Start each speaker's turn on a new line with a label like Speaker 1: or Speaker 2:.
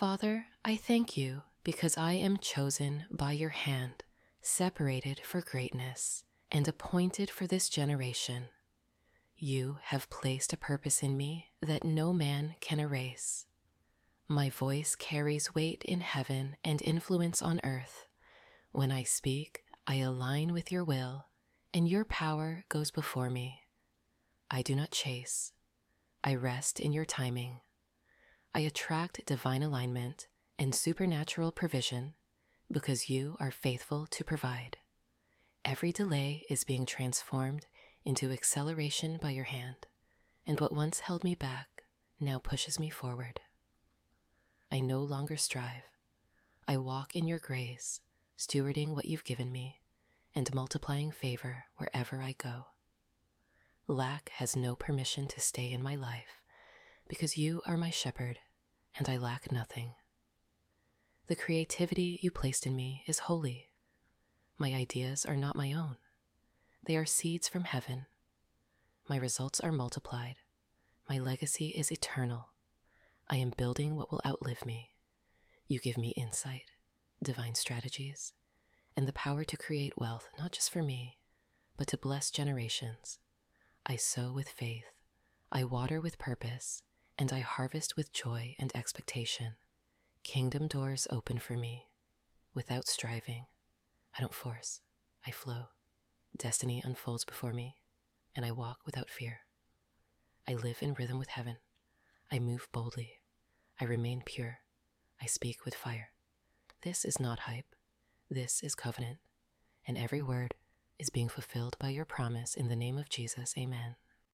Speaker 1: Father, I thank you because I am chosen by your hand, separated for greatness, and appointed for this generation. You have placed a purpose in me that no man can erase. My voice carries weight in heaven and influence on earth. When I speak, I align with your will, and your power goes before me. I do not chase, I rest in your timing. I attract divine alignment and supernatural provision because you are faithful to provide. Every delay is being transformed into acceleration by your hand, and what once held me back now pushes me forward. I no longer strive. I walk in your grace, stewarding what you've given me and multiplying favor wherever I go. Lack has no permission to stay in my life because you are my shepherd and I lack nothing. The creativity you placed in me is holy. My ideas are not my own, they are seeds from heaven. My results are multiplied. My legacy is eternal. I am building what will outlive me. You give me insight, divine strategies, and the power to create wealth not just for me, but to bless generations. I sow with faith, I water with purpose, and I harvest with joy and expectation. Kingdom doors open for me without striving. I don't force, I flow. Destiny unfolds before me, and I walk without fear. I live in rhythm with heaven. I move boldly. I remain pure. I speak with fire. This is not hype. This is covenant. And every word is being fulfilled by your promise in the name of Jesus. Amen.